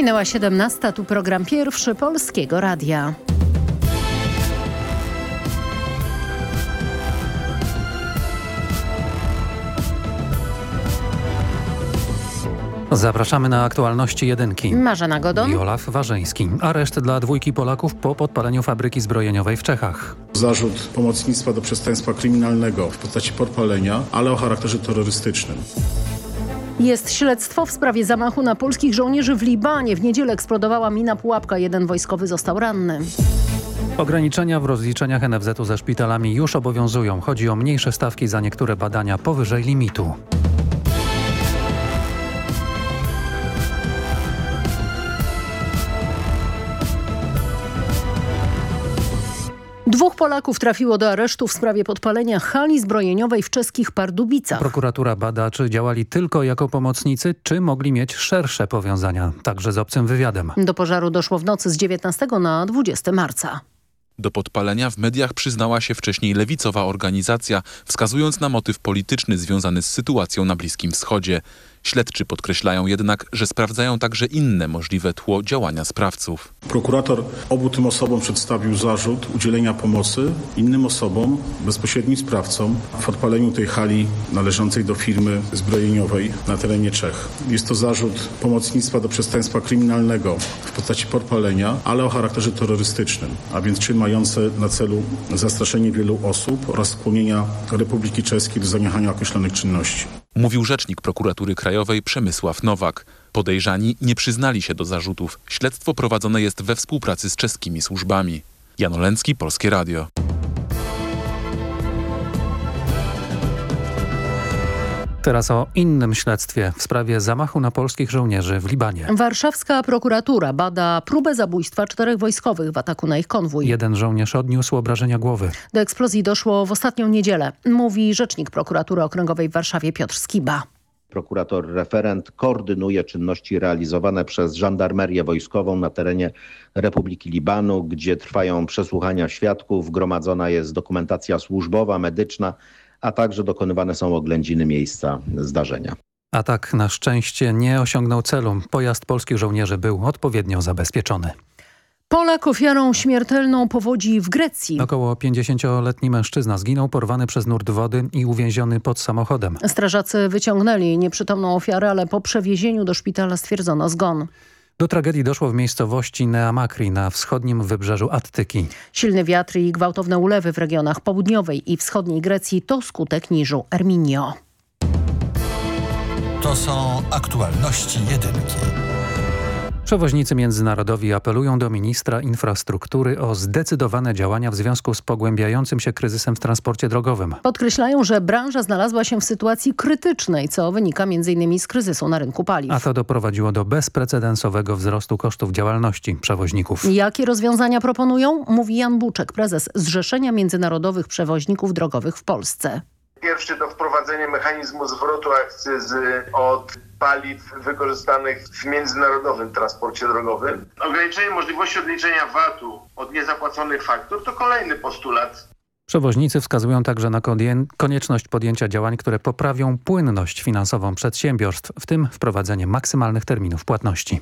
Minęła 17, tu program pierwszy Polskiego Radia. Zapraszamy na aktualności jedynki. Marzena Godon. I Olaf Warzyński. Areszt dla dwójki Polaków po podpaleniu fabryki zbrojeniowej w Czechach. Zarzut pomocnictwa do przestępstwa kryminalnego w postaci podpalenia, ale o charakterze terrorystycznym. Jest śledztwo w sprawie zamachu na polskich żołnierzy w Libanie. W niedzielę eksplodowała mina pułapka. Jeden wojskowy został ranny. Ograniczenia w rozliczeniach NFZ-u ze szpitalami już obowiązują. Chodzi o mniejsze stawki za niektóre badania powyżej limitu. Dwóch Polaków trafiło do aresztu w sprawie podpalenia hali zbrojeniowej w czeskich Pardubicach. Prokuratura bada, czy działali tylko jako pomocnicy, czy mogli mieć szersze powiązania, także z obcym wywiadem. Do pożaru doszło w nocy z 19 na 20 marca. Do podpalenia w mediach przyznała się wcześniej lewicowa organizacja, wskazując na motyw polityczny związany z sytuacją na Bliskim Wschodzie. Śledczy podkreślają jednak, że sprawdzają także inne możliwe tło działania sprawców. Prokurator obu tym osobom przedstawił zarzut udzielenia pomocy innym osobom, bezpośrednim sprawcom w podpaleniu tej hali należącej do firmy zbrojeniowej na terenie Czech. Jest to zarzut pomocnictwa do przestępstwa kryminalnego w postaci podpalenia, ale o charakterze terrorystycznym, a więc czyn mający na celu zastraszenie wielu osób oraz skłonienia Republiki Czeskiej do zaniechania określonych czynności. Mówił rzecznik prokuratury krajowej Przemysław Nowak. Podejrzani nie przyznali się do zarzutów. Śledztwo prowadzone jest we współpracy z czeskimi służbami. Jan Olęcki, Polskie Radio. Teraz o innym śledztwie w sprawie zamachu na polskich żołnierzy w Libanie. Warszawska prokuratura bada próbę zabójstwa czterech wojskowych w ataku na ich konwój. Jeden żołnierz odniósł obrażenia głowy. Do eksplozji doszło w ostatnią niedzielę, mówi rzecznik prokuratury okręgowej w Warszawie Piotr Skiba. Prokurator referent koordynuje czynności realizowane przez żandarmerię wojskową na terenie Republiki Libanu, gdzie trwają przesłuchania świadków, gromadzona jest dokumentacja służbowa, medyczna, a także dokonywane są oględziny miejsca zdarzenia. Atak na szczęście nie osiągnął celu. Pojazd polskich żołnierzy był odpowiednio zabezpieczony. Polak ofiarą śmiertelną powodzi w Grecji. Około 50-letni mężczyzna zginął porwany przez nurt wody i uwięziony pod samochodem. Strażacy wyciągnęli nieprzytomną ofiarę, ale po przewiezieniu do szpitala stwierdzono zgon. Do tragedii doszło w miejscowości Neamakri na wschodnim wybrzeżu Attyki. Silny wiatr i gwałtowne ulewy w regionach południowej i wschodniej Grecji to skutek niżu Erminio. To są aktualności jedynki. Przewoźnicy międzynarodowi apelują do ministra infrastruktury o zdecydowane działania w związku z pogłębiającym się kryzysem w transporcie drogowym. Podkreślają, że branża znalazła się w sytuacji krytycznej, co wynika m.in. z kryzysu na rynku paliw. A to doprowadziło do bezprecedensowego wzrostu kosztów działalności przewoźników. Jakie rozwiązania proponują? Mówi Jan Buczek, prezes Zrzeszenia Międzynarodowych Przewoźników Drogowych w Polsce. Pierwszy to wprowadzenie mechanizmu zwrotu akcyzy od paliw wykorzystanych w międzynarodowym transporcie drogowym. Ograniczenie możliwości odliczenia VAT-u od niezapłaconych faktur to kolejny postulat. Przewoźnicy wskazują także na konieczność podjęcia działań, które poprawią płynność finansową przedsiębiorstw, w tym wprowadzenie maksymalnych terminów płatności.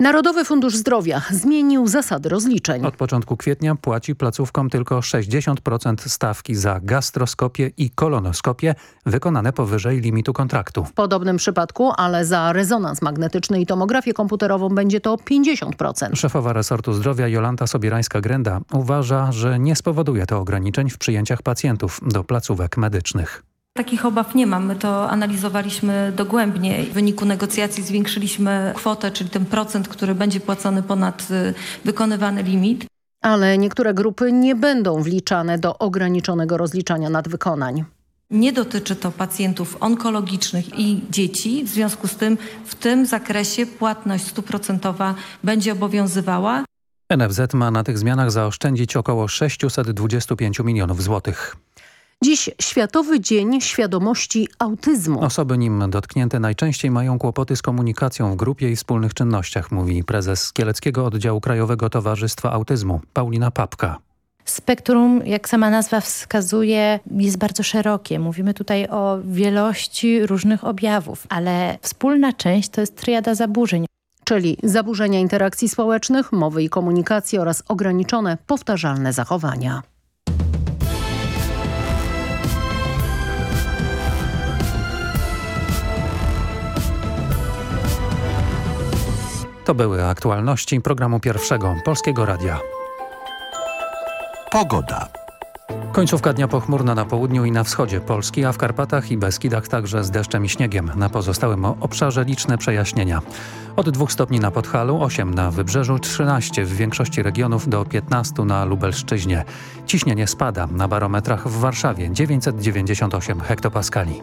Narodowy Fundusz Zdrowia zmienił zasady rozliczeń. Od początku kwietnia płaci placówkom tylko 60% stawki za gastroskopię i kolonoskopię wykonane powyżej limitu kontraktu. W podobnym przypadku, ale za rezonans magnetyczny i tomografię komputerową będzie to 50%. Szefowa resortu zdrowia Jolanta Sobierańska-Grenda uważa, że nie spowoduje to ograniczeń w przyjęciach pacjentów do placówek medycznych. Takich obaw nie mam. My to analizowaliśmy dogłębnie. W wyniku negocjacji zwiększyliśmy kwotę, czyli ten procent, który będzie płacony ponad wykonywany limit. Ale niektóre grupy nie będą wliczane do ograniczonego rozliczania nadwykonań. Nie dotyczy to pacjentów onkologicznych i dzieci. W związku z tym w tym zakresie płatność stuprocentowa będzie obowiązywała. NFZ ma na tych zmianach zaoszczędzić około 625 milionów złotych. Dziś Światowy Dzień Świadomości Autyzmu. Osoby nim dotknięte najczęściej mają kłopoty z komunikacją w grupie i wspólnych czynnościach, mówi prezes Kieleckiego Oddziału Krajowego Towarzystwa Autyzmu, Paulina Papka. Spektrum, jak sama nazwa wskazuje, jest bardzo szerokie. Mówimy tutaj o wielości różnych objawów, ale wspólna część to jest triada zaburzeń. czyli zaburzenia interakcji społecznych, mowy i komunikacji oraz ograniczone, powtarzalne zachowania. To były aktualności programu pierwszego Polskiego Radia. Pogoda. Końcówka dnia pochmurna na południu i na wschodzie Polski, a w Karpatach i Beskidach także z deszczem i śniegiem. Na pozostałym obszarze liczne przejaśnienia. Od 2 stopni na Podhalu, 8 na Wybrzeżu, 13 w większości regionów do 15 na Lubelszczyźnie. Ciśnienie spada na barometrach w Warszawie 998 hektopaskali.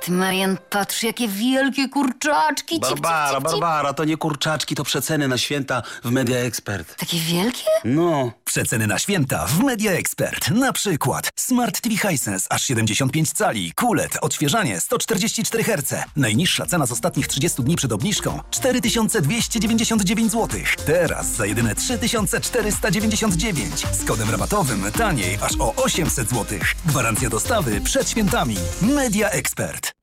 Ty, Marian, patrz, jakie wielkie kurczaczki. Cip, cip, Barbara, cip, cip. Barbara, to nie kurczaczki, to przeceny na święta w Media Expert. Takie wielkie? No. Przeceny na święta w Media Expert. Na przykład Smart TV Hisense aż 75 cali, QLED, odświeżanie 144 Hz. Najniższa cena z ostatnich 30 dni przed obniżką 4299 zł. Teraz za jedyne 3499. Z kodem rabatowym taniej aż o 800 zł. Gwarancja dostawy przed świętami. Media Expert.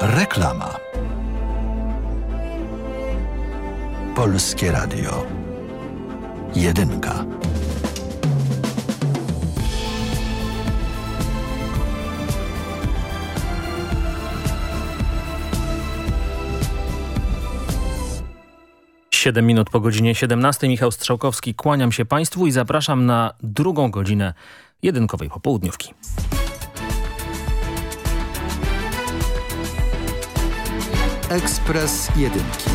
Reklama. Polskie Radio. Jedynka. Siedem minut po godzinie 17. Michał Strzałkowski. Kłaniam się Państwu i zapraszam na drugą godzinę jedynkowej popołudniówki. Ekspres Jedynki.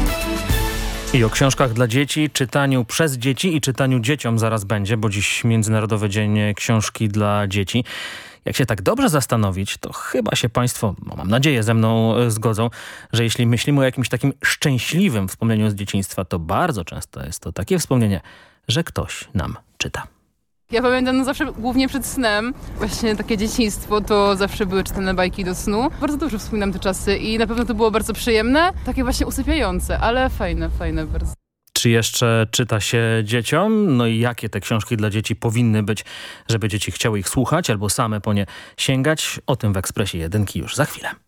I o książkach dla dzieci, czytaniu przez dzieci i czytaniu dzieciom zaraz będzie, bo dziś Międzynarodowy Dzień Książki dla Dzieci. Jak się tak dobrze zastanowić, to chyba się Państwo, no mam nadzieję, ze mną e, zgodzą, że jeśli myślimy o jakimś takim szczęśliwym wspomnieniu z dzieciństwa, to bardzo często jest to takie wspomnienie, że ktoś nam czyta. Ja pamiętam no zawsze głównie przed snem, właśnie takie dzieciństwo, to zawsze były czytane bajki do snu. Bardzo dobrze wspominam te czasy i na pewno to było bardzo przyjemne, takie właśnie usypiające, ale fajne, fajne bardzo. Czy jeszcze czyta się dzieciom? No i jakie te książki dla dzieci powinny być, żeby dzieci chciały ich słuchać albo same po nie sięgać? O tym w Ekspresie Jedynki już za chwilę.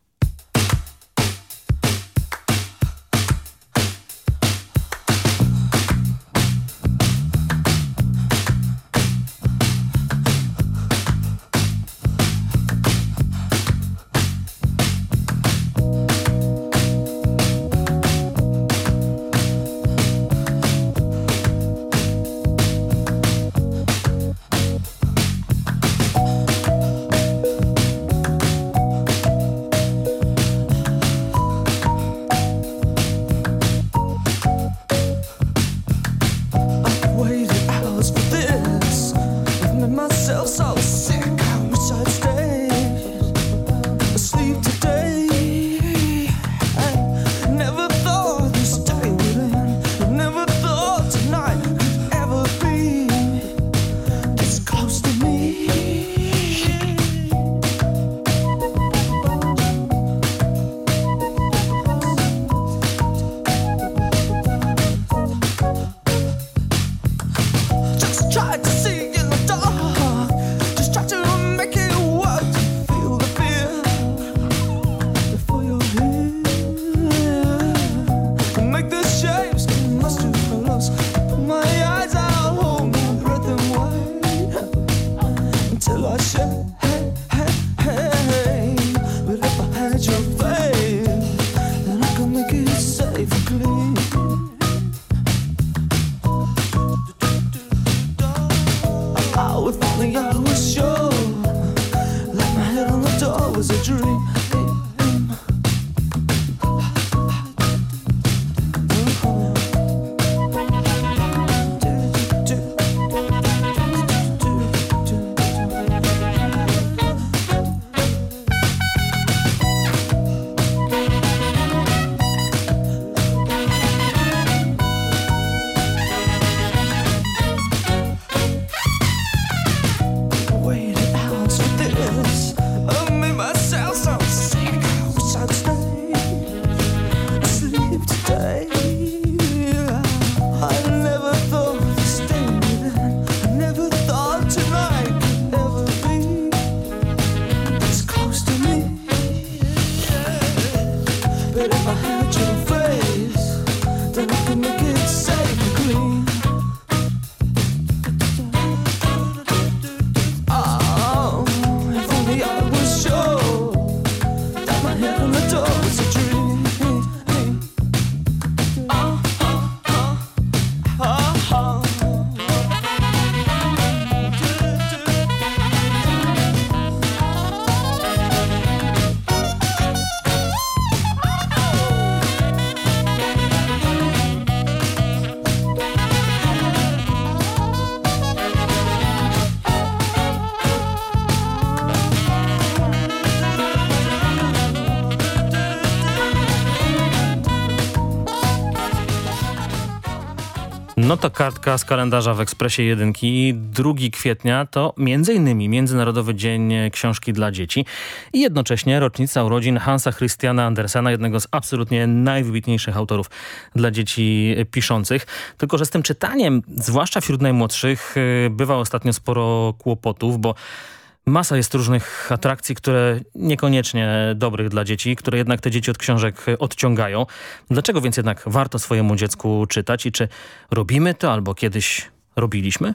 To kartka z kalendarza w Ekspresie Jedynki. 2 kwietnia to m.in. Międzynarodowy Dzień Książki dla Dzieci i jednocześnie rocznica urodzin Hansa Christiana Andersena, jednego z absolutnie najwybitniejszych autorów dla dzieci piszących. Tylko, że z tym czytaniem, zwłaszcza wśród najmłodszych, y, bywa ostatnio sporo kłopotów, bo Masa jest różnych atrakcji, które niekoniecznie dobrych dla dzieci, które jednak te dzieci od książek odciągają. Dlaczego więc jednak warto swojemu dziecku czytać i czy robimy to albo kiedyś robiliśmy?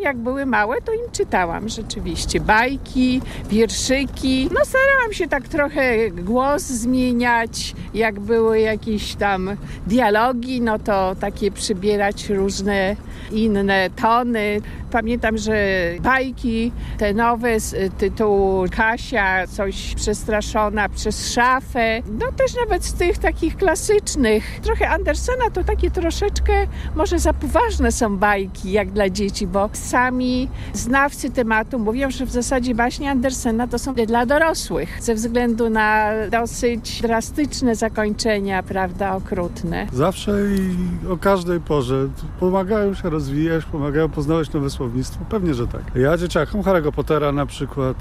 Jak były małe, to im czytałam rzeczywiście bajki, wierszyki. No starałam się tak trochę głos zmieniać. Jak były jakieś tam dialogi, no to takie przybierać różne inne tony. Pamiętam, że bajki te nowe z tytułu Kasia, coś przestraszona przez szafę. No też nawet z tych takich klasycznych. Trochę Andersena to takie troszeczkę może za poważne są bajki jak dla dzieci, bo sami znawcy tematu mówią, że w zasadzie baśnie Andersena to są dla dorosłych, ze względu na dosyć drastyczne zakończenia, prawda, okrutne. Zawsze i o każdej porze pomagają się rozwijać, pomagają poznawać nowe słownictwo. Pewnie, że tak. Ja dzieciakom Harry'ego Pottera na przykład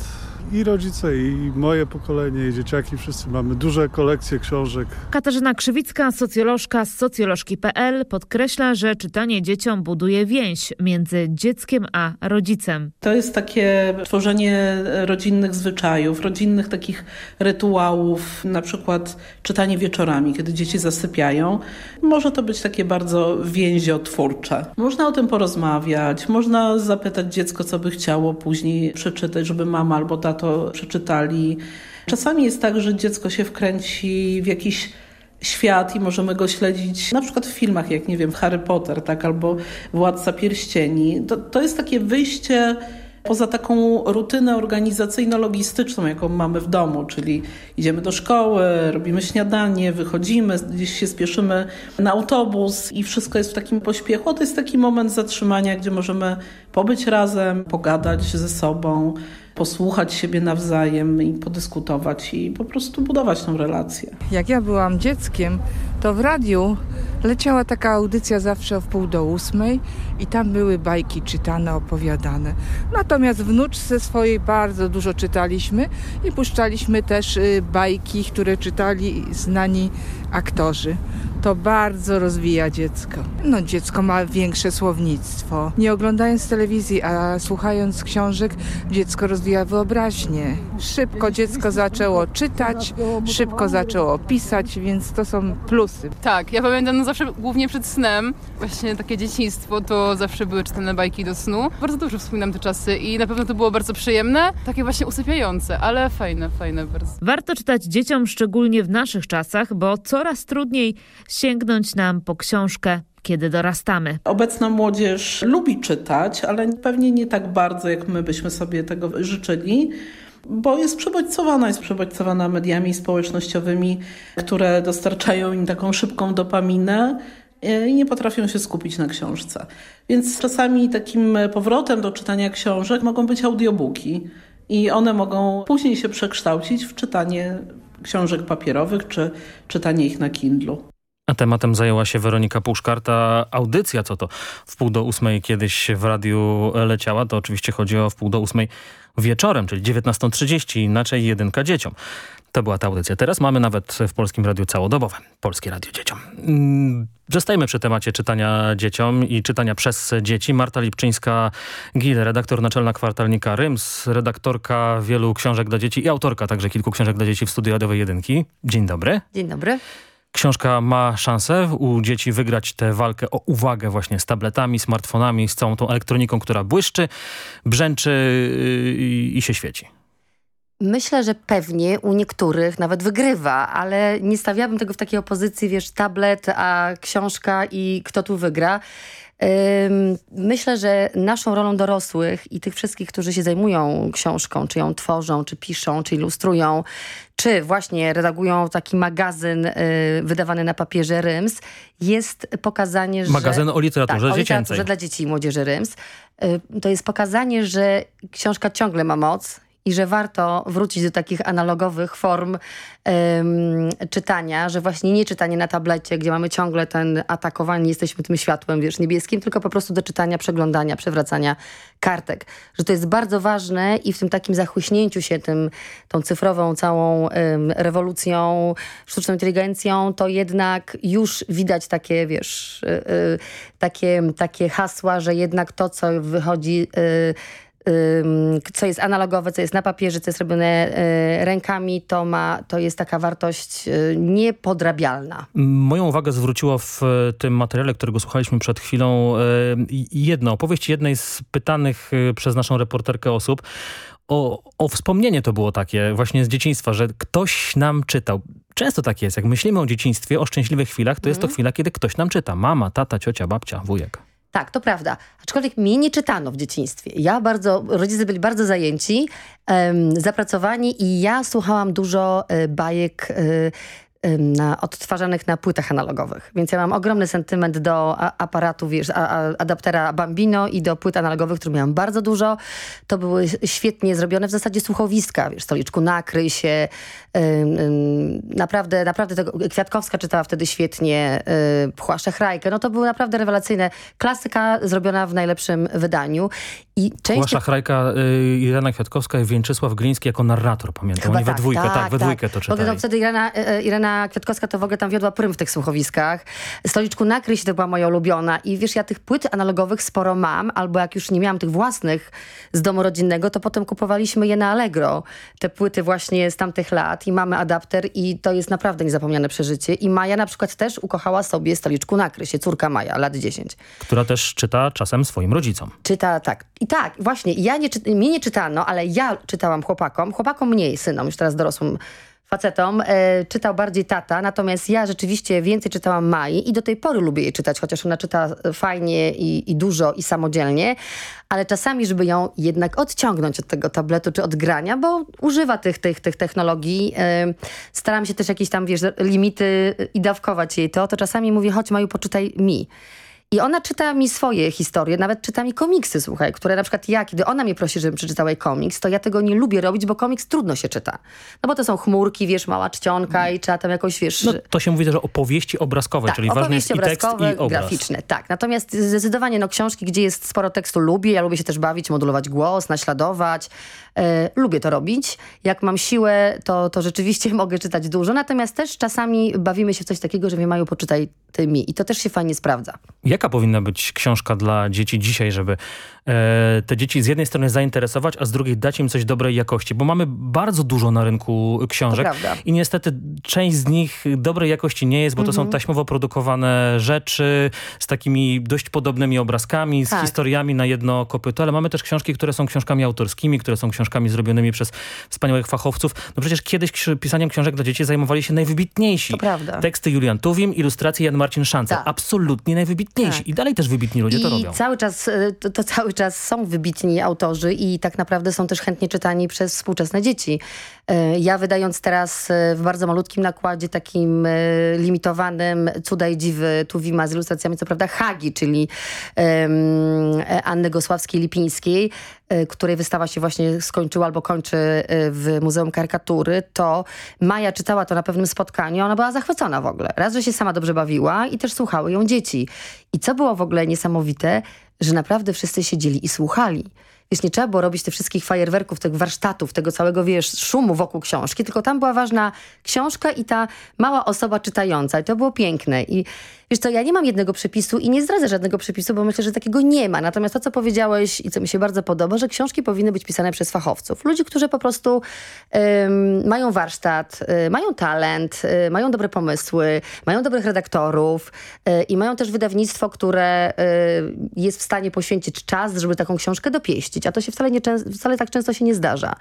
i rodzice, i moje pokolenie, i dzieciaki, wszyscy mamy duże kolekcje książek. Katarzyna Krzywicka, socjolożka z socjolożki.pl podkreśla, że czytanie dzieciom buduje więź między dzieckiem a rodzicem. To jest takie tworzenie rodzinnych zwyczajów, rodzinnych takich rytuałów, na przykład czytanie wieczorami, kiedy dzieci zasypiają. Może to być takie bardzo więziotwórcze. Można o tym porozmawiać, można zapytać dziecko, co by chciało później przeczytać, żeby mama albo tato przeczytali. Czasami jest tak, że dziecko się wkręci w jakiś świat i możemy go śledzić na przykład w filmach, jak nie wiem, Harry Potter, tak, albo Władca Pierścieni. To, to jest takie wyjście poza taką rutynę organizacyjno-logistyczną, jaką mamy w domu, czyli idziemy do szkoły, robimy śniadanie, wychodzimy, gdzieś się spieszymy na autobus i wszystko jest w takim pośpiechu. To jest taki moment zatrzymania, gdzie możemy pobyć razem, pogadać ze sobą, posłuchać siebie nawzajem i podyskutować i po prostu budować tą relację. Jak ja byłam dzieckiem, to w radiu leciała taka audycja zawsze o wpół do ósmej i tam były bajki czytane, opowiadane. Natomiast wnuczce swojej bardzo dużo czytaliśmy i puszczaliśmy też y, bajki, które czytali znani aktorzy. To bardzo rozwija dziecko. No dziecko ma większe słownictwo. Nie oglądając telewizji, a słuchając książek, dziecko rozwija wyobraźnię. Szybko dziecko zaczęło czytać, szybko zaczęło pisać, więc to są plusy. Tak, ja pamiętam no zawsze głównie przed snem, właśnie takie dzieciństwo, to zawsze były czytane bajki do snu. Bardzo dużo wspominam te czasy i na pewno to było bardzo przyjemne, takie właśnie usypiające, ale fajne, fajne bardzo. Warto czytać dzieciom szczególnie w naszych czasach, bo coraz trudniej sięgnąć nam po książkę kiedy dorastamy. Obecna młodzież lubi czytać, ale pewnie nie tak bardzo, jak my byśmy sobie tego życzyli bo jest przebodźcowana, jest przebodźcowana mediami społecznościowymi, które dostarczają im taką szybką dopaminę i nie potrafią się skupić na książce. Więc czasami takim powrotem do czytania książek mogą być audiobooki i one mogą później się przekształcić w czytanie książek papierowych czy czytanie ich na Kindlu. A tematem zajęła się Weronika Puszkar. Ta audycja, co to w pół do ósmej kiedyś w radiu leciała, to oczywiście chodzi o w pół do ósmej wieczorem, czyli 19.30, inaczej jedynka dzieciom. To była ta audycja. Teraz mamy nawet w Polskim Radiu całodobowe. Polskie Radio Dzieciom. Mm, zostajemy przy temacie czytania dzieciom i czytania przez dzieci. Marta Lipczyńska-Gil, redaktor naczelna kwartalnika Ryms, redaktorka wielu książek dla dzieci i autorka także kilku książek dla dzieci w studiu radiowej jedynki. Dzień dobry. Dzień dobry. Książka ma szansę u dzieci wygrać tę walkę o uwagę właśnie z tabletami, smartfonami, z całą tą elektroniką, która błyszczy, brzęczy i, i się świeci. Myślę, że pewnie u niektórych nawet wygrywa, ale nie stawiałabym tego w takiej opozycji, wiesz, tablet, a książka i kto tu wygra. Myślę, że naszą rolą dorosłych i tych wszystkich, którzy się zajmują książką, czy ją tworzą, czy piszą, czy ilustrują, czy właśnie redagują taki magazyn y, wydawany na papierze Ryms, jest pokazanie, że... Magazyn o literaturze tak, dziecięcej. o literaturze dla dzieci i młodzieży Ryms. Y, to jest pokazanie, że książka ciągle ma moc, i że warto wrócić do takich analogowych form um, czytania, że właśnie nie czytanie na tablecie, gdzie mamy ciągle ten atakowany, jesteśmy tym światłem, wiesz, niebieskim, tylko po prostu do czytania, przeglądania, przewracania kartek. Że to jest bardzo ważne i w tym takim zachłyśnięciu się tym, tą cyfrową całą um, rewolucją, sztuczną inteligencją, to jednak już widać takie, wiesz, y, y, takie, takie hasła, że jednak to, co wychodzi y, co jest analogowe, co jest na papierze, co jest robione e, rękami, to, ma, to jest taka wartość e, niepodrabialna. Moją uwagę zwróciło w tym materiale, którego słuchaliśmy przed chwilą, jedna opowieść jednej z pytanych przez naszą reporterkę osób. O, o wspomnienie to było takie właśnie z dzieciństwa, że ktoś nam czytał. Często tak jest, jak myślimy o dzieciństwie, o szczęśliwych chwilach, to mm. jest to mhm. chwila, kiedy ktoś nam czyta. Mama, tata, ciocia, babcia, wujek. Tak, to prawda. Aczkolwiek mnie nie czytano w dzieciństwie. Ja bardzo, rodzice byli bardzo zajęci, um, zapracowani i ja słuchałam dużo y, bajek y, na, odtwarzanych na płytach analogowych. Więc ja mam ogromny sentyment do aparatu, wiesz, adaptera Bambino i do płyt analogowych, których miałam bardzo dużo. To były świetnie zrobione w zasadzie słuchowiska, wiesz, stoliczku nakryj się. naprawdę, naprawdę tego, Kwiatkowska czytała wtedy świetnie, y, Pchła Szachrajkę. No to były naprawdę rewelacyjne. Klasyka zrobiona w najlepszym wydaniu. I część... Pchła Szachrajka, y, Irena Kwiatkowska i Wieńczysław Gliński jako narrator, pamiętam. Chyba Oni tak, we dwójkę, tak, tak we dwójkę to czytali. To wtedy Irena, y, Kwiatkowska to w ogóle tam wiodła prym w tych słuchowiskach. Stoliczku nakryć to była moja ulubiona. I wiesz, ja tych płyt analogowych sporo mam, albo jak już nie miałam tych własnych z domu rodzinnego, to potem kupowaliśmy je na Allegro. Te płyty właśnie z tamtych lat i mamy adapter i to jest naprawdę niezapomniane przeżycie. I Maja na przykład też ukochała sobie Stoliczku nakryć, córka Maja, lat 10. Która też czyta czasem swoim rodzicom. Czyta, tak. I tak, właśnie, ja nie, mnie nie czytano, ale ja czytałam chłopakom, chłopakom mniej, synom, już teraz dorosłym facetom e, czytał bardziej tata, natomiast ja rzeczywiście więcej czytałam Mai i do tej pory lubię jej czytać, chociaż ona czyta fajnie i, i dużo i samodzielnie, ale czasami, żeby ją jednak odciągnąć od tego tabletu czy od grania, bo używa tych, tych, tych technologii, e, staram się też jakieś tam, wiesz, limity i dawkować jej to, to czasami mówię, chodź Maju, poczytaj mi. I ona czyta mi swoje historie, nawet czyta mi komiksy, słuchaj, które na przykład ja, kiedy ona mnie prosi, żebym przeczytała jej komiks, to ja tego nie lubię robić, bo komiks trudno się czyta. No bo to są chmurki, wiesz, mała czcionka i trzeba tam jakoś, wiesz... No to się mówi też o opowieści obrazkowe, tak, czyli ważne jest i tekst i obraz. graficzne, tak. Natomiast zdecydowanie no książki, gdzie jest sporo tekstu lubię, ja lubię się też bawić, modulować głos, naśladować. E, lubię to robić. Jak mam siłę, to, to rzeczywiście mogę czytać dużo, natomiast też czasami bawimy się w coś takiego, że mnie mają poczytaj ty mi i to też się fajnie sprawdza. Jaka powinna być książka dla dzieci dzisiaj, żeby te dzieci z jednej strony zainteresować, a z drugiej dać im coś dobrej jakości, bo mamy bardzo dużo na rynku książek i niestety część z nich dobrej jakości nie jest, bo to są Mhm. taśmowo produkowane rzeczy z takimi dość podobnymi obrazkami, z Tak. historiami na jedno kopyto, ale mamy też książki, które są książkami autorskimi, które są książkami zrobionymi przez wspaniałych fachowców. No przecież kiedyś pisaniem książek dla dzieci zajmowali się najwybitniejsi. To prawda. Teksty Julian Tuwim, ilustracje Jan Marcin Szanca. Tak. Absolutnie najwybitniejsi. Tak. I dalej też wybitni ludzie to I robią. cały czas, y, to, to cały czas są wybitni autorzy i tak naprawdę są też chętnie czytani przez współczesne dzieci. Y, Ja wydając teraz y, w bardzo malutkim nakładzie, takim y, limitowanym Cuda i Dziwy Tuwima z ilustracjami, co prawda Hagi, czyli Anny Gosławskiej-Lipińskiej, której wystawa się właśnie skończyła albo kończy w Muzeum Karykatury, to Maja czytała to na pewnym spotkaniu, ona była zachwycona w ogóle. Raz, że się sama dobrze bawiła i też słuchały ją dzieci. I co było w ogóle niesamowite, że naprawdę wszyscy siedzieli i słuchali. Wiesz, nie trzeba było robić tych wszystkich fajerwerków, tych warsztatów, tego całego, wiesz, szumu wokół książki, tylko tam była ważna książka i ta mała osoba czytająca. I to było piękne. I wiesz co, ja nie mam jednego przepisu i nie zdradzę żadnego przepisu, bo myślę, że takiego nie ma. Natomiast to, co powiedziałeś i co mi się bardzo podoba, że książki powinny być pisane przez fachowców. Ludzi, którzy po prostu em, mają warsztat, y, mają talent, y, mają dobre pomysły, mają dobrych redaktorów y, i mają też wydawnictwo, które y, jest w stanie poświęcić czas, żeby taką książkę dopieścić. A to się wcale, nie, wcale tak często się nie zdarza.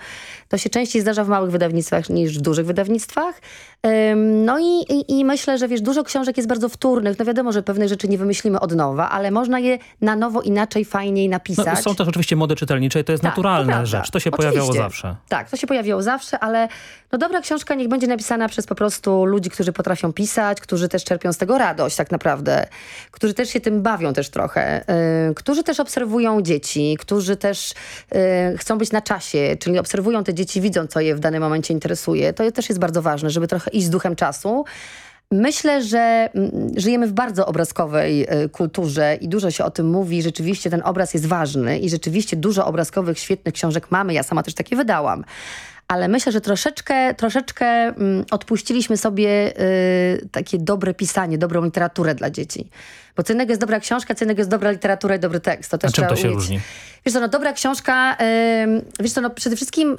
To się częściej zdarza w małych wydawnictwach niż w dużych wydawnictwach. Ym, No i, i, i myślę, że wiesz, dużo książek jest bardzo wtórnych. No wiadomo, że pewnych rzeczy nie wymyślimy od nowa, ale można je na nowo inaczej, fajniej napisać. No, są też oczywiście mody czytelnicze i to jest Tak, naturalna to rzecz. To się Oczywiście. pojawiało zawsze. Tak, to się pojawiało zawsze, ale no dobra książka niech będzie napisana przez po prostu ludzi, którzy potrafią pisać, którzy też czerpią z tego radość tak naprawdę, którzy też się tym bawią też trochę, yy, którzy też obserwują dzieci, którzy też yy, chcą być na czasie, czyli obserwują te dzieci, widzą co je w danym momencie interesuje. To też jest bardzo ważne, żeby trochę iść z duchem czasu. Myślę, że mm, żyjemy w bardzo obrazkowej y, kulturze i dużo się o tym mówi. Rzeczywiście ten obraz jest ważny i rzeczywiście dużo obrazkowych, świetnych książek mamy. Ja sama też takie wydałam. Ale myślę, że troszeczkę, troszeczkę mm, odpuściliśmy sobie y, takie dobre pisanie, dobrą literaturę dla dzieci. Bo co innego jest dobra książka, co innego jest dobra literatura i dobry tekst. To A też czym to się umieć. różni? Wiesz co, no dobra książka, wiesz co, no przede wszystkim ym,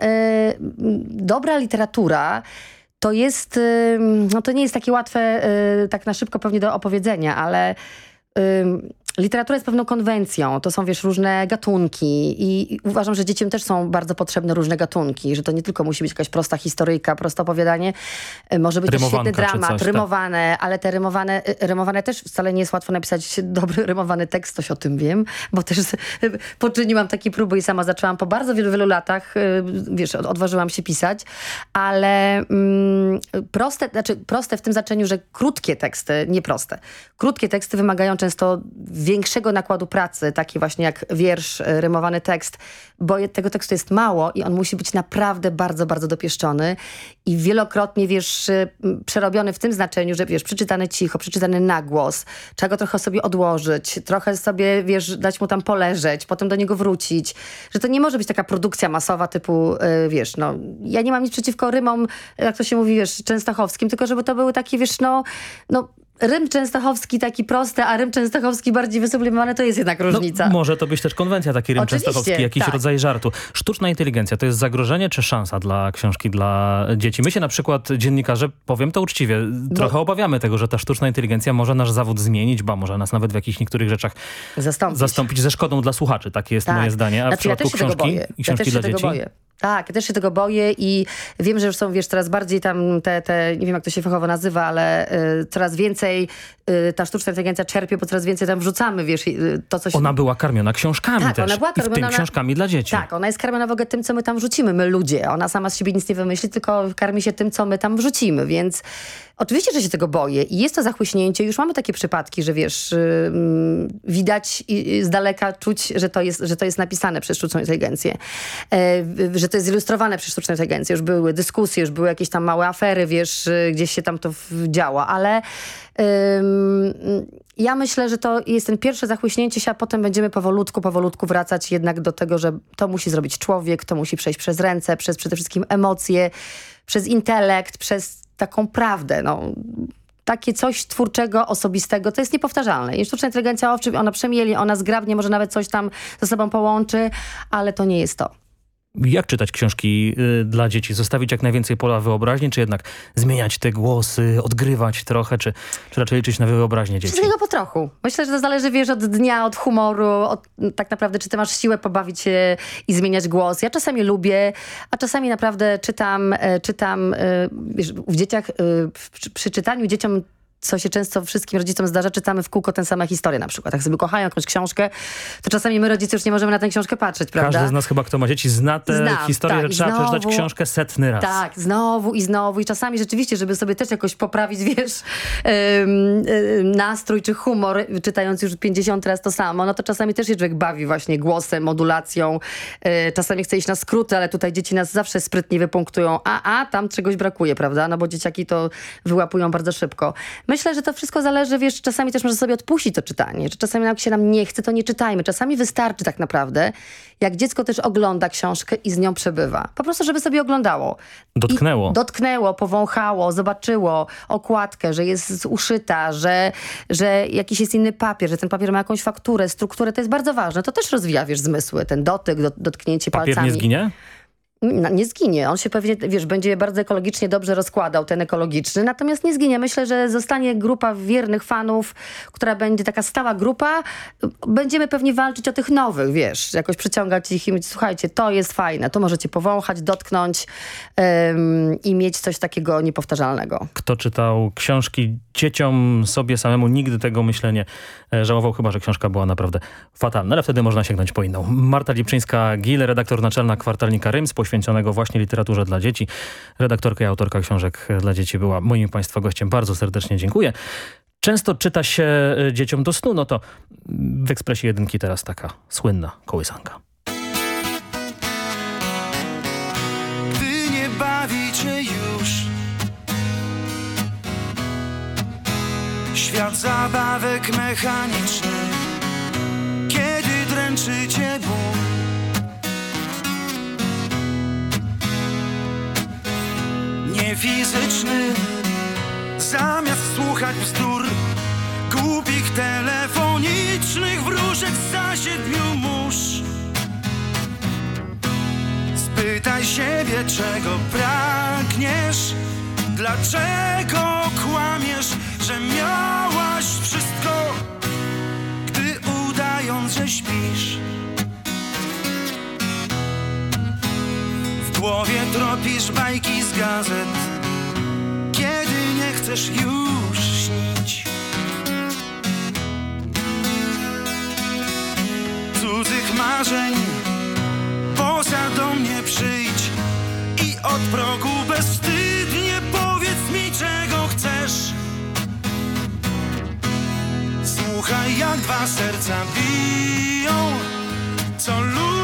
dobra literatura to jest, no to nie jest takie łatwe y, tak na szybko pewnie do opowiedzenia, ale literatura jest pewną konwencją. To są, wiesz, różne gatunki i, uważam, że dzieciom też są bardzo potrzebne różne gatunki, że to nie tylko musi być jakaś prosta historyjka, proste opowiadanie, y, może być też świetny dramat, coś, tak. rymowane, ale te rymowane, y, rymowane też wcale nie jest łatwo napisać dobry rymowany tekst, coś o tym wiem, bo też poczyniłam takie próby i sama zaczęłam po bardzo wielu, wielu latach, y, wiesz, od- odważyłam się pisać, ale mm, proste, znaczy proste w tym znaczeniu, że krótkie teksty, nie proste, krótkie teksty wymagają często większego nakładu pracy, taki właśnie jak wiersz, y, rymowany tekst, bo tego tekstu jest mało i on musi być naprawdę bardzo, bardzo dopieszczony i wielokrotnie, wiesz, y, m, przerobiony w tym znaczeniu, że wiesz, przeczytany cicho, przeczytany na głos, trzeba go trochę sobie odłożyć, trochę sobie, wiesz, dać mu tam poleżeć, potem do niego wrócić, że to nie może być taka produkcja masowa typu, y, wiesz, no, ja nie mam nic przeciwko rymom, jak to się mówi, wiesz, częstochowskim, tylko żeby to były takie, wiesz, no, no rym częstochowski taki prosty, a rym częstochowski bardziej wysublimowany, to jest jednak różnica. No, może to być też konwencja, taki rym Oczywiście, częstochowski, jakiś tak. rodzaj żartu. Sztuczna inteligencja to jest zagrożenie czy szansa dla książki dla dzieci? My się na przykład, dziennikarze, powiem to uczciwie, No. trochę obawiamy tego, że ta sztuczna inteligencja może nasz zawód zmienić, ba może nas nawet w jakichś niektórych rzeczach zastąpić, zastąpić ze szkodą dla słuchaczy. Takie jest Tak. moje zdanie. A Znaczy, w przypadku ja książki książki ja dla dzieci? boję. Tak, ja też się tego boję i wiem, że już są, wiesz, coraz bardziej tam te, te nie wiem jak to się fachowo nazywa, ale y, coraz więcej y, ta sztuczna inteligencja czerpie, bo coraz więcej tam wrzucamy, wiesz, y, to co się... Ona była karmiona książkami Tak, też. ona była I w tym karmiona książkami dla dzieci. Tak, ona jest karmiona w ogóle tym, co my tam wrzucimy, my ludzie. Ona sama z siebie nic nie wymyśli, tylko karmi się tym, co my tam wrzucimy, więc oczywiście, że się tego boję i jest to zachłyśnięcie. Już mamy takie przypadki, że wiesz, ym, widać i- i z daleka czuć, że to jest, że to jest napisane przez sztuczną inteligencję, e, że to jest zilustrowane przez sztuczną inteligencję. Już były dyskusje, już były jakieś tam małe afery, wiesz, y, gdzieś się tam to działa, ale ja myślę, że to jest ten pierwsze zachłyśnięcie się, a potem będziemy powolutku, powolutku wracać jednak do tego, że to musi zrobić człowiek, to musi przejść przez ręce, przez przede wszystkim emocje, przez intelekt, przez taką prawdę. No, takie coś twórczego, osobistego, to jest niepowtarzalne. I sztuczna inteligencja, owszem, ona przemieli, ona zgrabnie, może nawet coś tam ze sobą połączy, ale to nie jest to. Jak czytać książki y, dla dzieci? Zostawić jak najwięcej pola wyobraźni, czy jednak zmieniać te głosy, odgrywać trochę, czy, czy raczej liczyć na wyobraźnię dzieci? Wszystkiego po trochu. Myślę, że to zależy, wiesz, od dnia, od humoru, od, tak naprawdę, czy ty masz siłę pobawić się i zmieniać głos. Ja czasami lubię, a czasami naprawdę czytam, e, czytam, e, wiesz, w dzieciach, e, przy, przy czytaniu dzieciom co się często wszystkim rodzicom zdarza, czytamy w kółko tę samą historię na przykład. Jak sobie kochają jakąś książkę, to czasami my rodzice już nie możemy na tę książkę patrzeć, prawda? Każdy z nas chyba, kto ma dzieci, zna tę Znam, historię, tak, że trzeba znowu- przeczytać książkę setny raz. Tak, znowu i znowu i czasami rzeczywiście, żeby sobie też jakoś poprawić, wiesz, ym, ym, nastrój czy humor, czytając już 50 raz to samo, no to czasami też się człowiek bawi właśnie głosem, modulacją. Yy, czasami chce iść na skróty, ale tutaj dzieci nas zawsze sprytnie wypunktują, a, a, tam czegoś brakuje, prawda? No bo dzieciaki to wyłapują bardzo szybko. Myślę, że to wszystko zależy, wiesz, czasami też może sobie odpuścić to czytanie, że czasami jak się nam nie chce, to nie czytajmy. Czasami wystarczy tak naprawdę, jak dziecko też ogląda książkę i z nią przebywa. Po prostu, żeby sobie oglądało. Dotknęło. I dotknęło, powąchało, zobaczyło okładkę, że jest uszyta, że, że jakiś jest inny papier, że ten papier ma jakąś fakturę, strukturę. To jest bardzo ważne. To też rozwija, wiesz, zmysły. Ten dotyk, dot, dotknięcie Papier palcami. nie zginie? Nie zginie. On się pewnie, wiesz, będzie bardzo ekologicznie dobrze rozkładał, ten ekologiczny, natomiast nie zginie. Myślę, że zostanie grupa wiernych fanów, która będzie taka stała grupa. Będziemy pewnie walczyć o tych nowych, wiesz, jakoś przyciągać ich i mówić, słuchajcie, to jest fajne, to możecie powąchać, dotknąć ym, i mieć coś takiego niepowtarzalnego. Kto czytał książki dzieciom, sobie samemu, nigdy tego myślę nie e, żałował, chyba że książka była naprawdę fatalna, ale wtedy można sięgnąć po inną. Marta Lipczyńska-Gil, redaktor naczelna kwartalnika Ryms, poświęconego właśnie literaturze dla dzieci. Redaktorka i autorka książek dla dzieci była moim Państwa gościem. Bardzo serdecznie dziękuję. Często czyta się e, dzieciom do snu, no to w Ekspresie Jedynki teraz taka słynna kołysanka. Świat zabawek mechanicznych Kiedy dręczycie ból? Nie fizyczny Zamiast słuchać bzdur Głupich telefonicznych Wróżek za siedmiu mórz. Spytaj siebie, czego pragniesz, dlaczego kłamiesz, że miałaś wszystko, gdy udając, że śpisz. W głowie tropisz bajki z gazet, kiedy nie chcesz już śnić. Cudzych marzeń Poza do mnie przyjdź i od progu bezwstydnie Słuchaj, jak dwa serca biją, co ludzie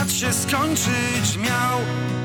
świat się skończyć miał.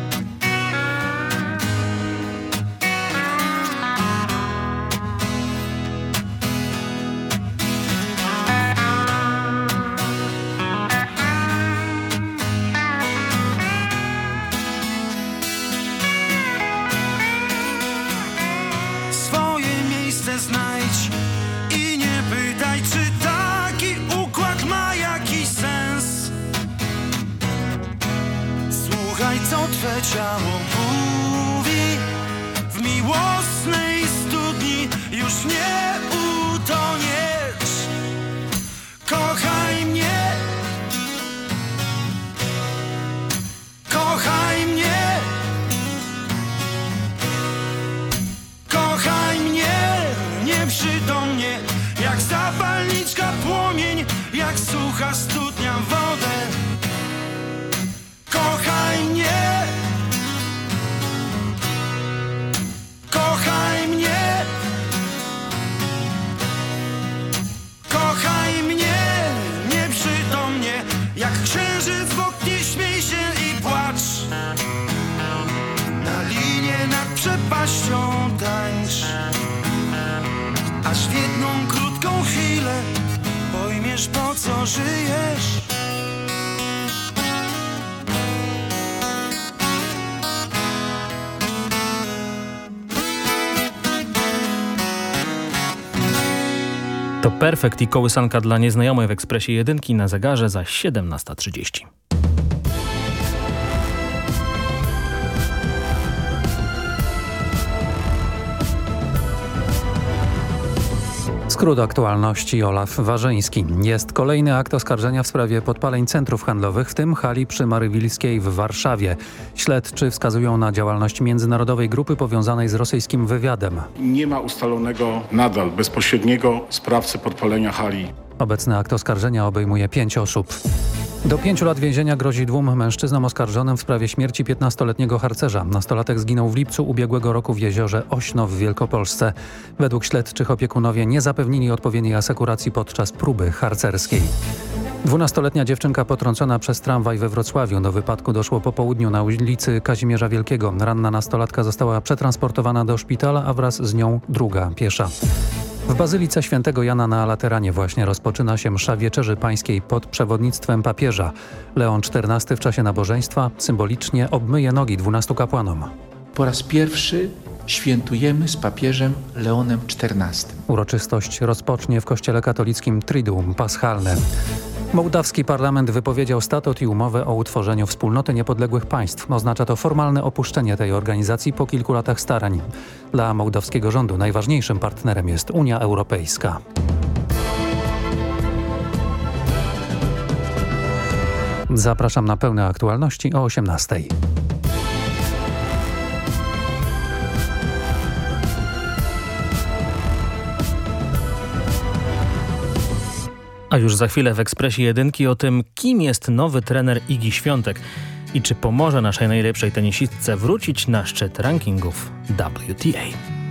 To perfekt i kołysanka dla nieznajomej w ekspresie jedynki na zegarze za 17.30. Skrót aktualności Olaf Warzyński. Jest kolejny akt oskarżenia w sprawie podpaleń centrów handlowych, w tym hali przy Marywilskiej w Warszawie. Śledczy wskazują na działalność międzynarodowej grupy powiązanej z rosyjskim wywiadem. Nie ma ustalonego nadal bezpośredniego sprawcy podpalenia hali. Obecny akt oskarżenia obejmuje pięć osób. Do pięciu lat więzienia grozi dwóm mężczyznom oskarżonym w sprawie śmierci 15-letniego harcerza. Nastolatek zginął w lipcu ubiegłego roku w jeziorze Ośno w Wielkopolsce. Według śledczych opiekunowie nie zapewnili odpowiedniej asekuracji podczas próby harcerskiej. Dwunastoletnia dziewczynka potrącona przez tramwaj we Wrocławiu. Do wypadku doszło po południu na ulicy Kazimierza Wielkiego. Ranna nastolatka została przetransportowana do szpitala, a wraz z nią druga piesza. W Bazylice Świętego Jana na Lateranie właśnie rozpoczyna się msza Wieczerzy Pańskiej pod przewodnictwem papieża. Leon XIV w czasie nabożeństwa symbolicznie obmyje nogi dwunastu kapłanom. Po raz pierwszy świętujemy z papieżem Leonem XIV. Uroczystość rozpocznie w kościele katolickim Triduum Paschalne. Mołdawski parlament wypowiedział statut i umowę o utworzeniu Wspólnoty Niepodległych Państw. Oznacza to formalne opuszczenie tej organizacji po kilku latach starań. Dla mołdawskiego rządu najważniejszym partnerem jest Unia Europejska. Zapraszam na pełne aktualności o 18. A już za chwilę w Ekspresie Jedynki o tym, kim jest nowy trener Igi Świątek i czy pomoże naszej najlepszej tenisistce wrócić na szczyt rankingów WTA.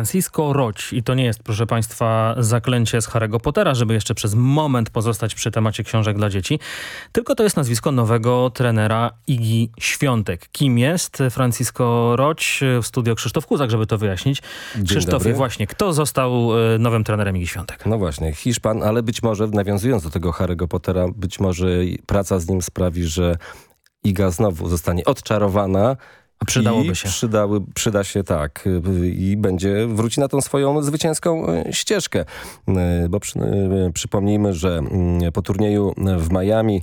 Francisco Roć i to nie jest, proszę Państwa, zaklęcie z Harry'ego Pottera, żeby jeszcze przez moment pozostać przy temacie książek dla dzieci, tylko to jest nazwisko nowego trenera Igi Świątek. Kim jest Francisco Roć? W studio Krzysztof Kuzak, żeby to wyjaśnić. Dzień Krzysztofie, dobry. właśnie, kto został e, nowym trenerem Igi Świątek? No właśnie, Hiszpan, ale być może nawiązując do tego Harry'ego Pottera, być może praca z nim sprawi, że Iga znowu zostanie odczarowana. A przydałoby się. Przydały, przyda się tak i będzie, wróci na tą swoją zwycięską y, ścieżkę. Y, Bo przy, y, przypomnijmy, że mm, po turnieju w Miami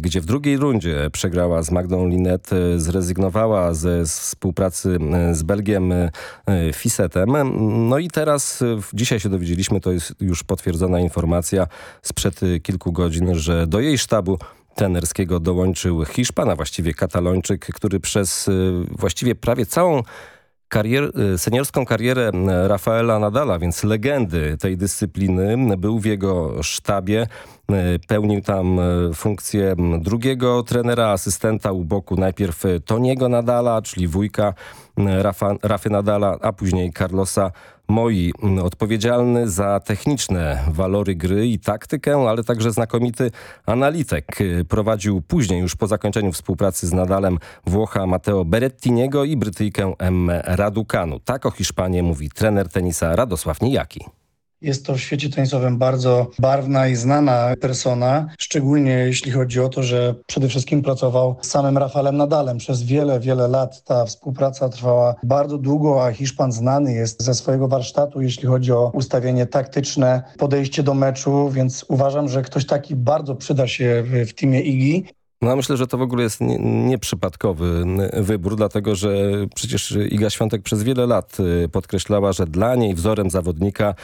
gdzie w drugiej rundzie przegrała z Magdą Linet, zrezygnowała ze współpracy z Belgiem Fisetem. No i teraz, dzisiaj się dowiedzieliśmy, to jest już potwierdzona informacja sprzed kilku godzin, że do jej sztabu trenerskiego dołączył Hiszpan, a właściwie Katalończyk, który przez y, właściwie prawie całą karier, y, seniorską karierę Rafaela Nadala, więc legendy tej dyscypliny, był w jego sztabie. Y, Pełnił tam y, funkcję m, drugiego trenera, asystenta u boku najpierw y, Toniego Nadala, czyli wujka Rafa, Rafy Nadala, a później Carlosa Moi, m, odpowiedzialny za techniczne walory gry i taktykę, ale także znakomity analityk. Prowadził później, już po zakończeniu współpracy z Nadalem, Włocha Matteo Berettiniego i Brytyjkę Emmę Raducanu. Tak o Hiszpanii mówi trener tenisa Radosław Nijaki. Jest to w świecie tenisowym bardzo barwna i znana persona, szczególnie jeśli chodzi o to, że przede wszystkim pracował z samym Rafaelem Nadalem. Przez wiele, wiele lat ta współpraca trwała bardzo długo, a Hiszpan znany jest ze swojego warsztatu, jeśli chodzi o ustawienie taktyczne, podejście do meczu, więc uważam, że ktoś taki bardzo przyda się w, w teamie Igi. No myślę, że to w ogóle jest nie- nieprzypadkowy y, wybór, dlatego że przecież Iga Świątek przez wiele lat y, podkreślała, że dla niej wzorem zawodnika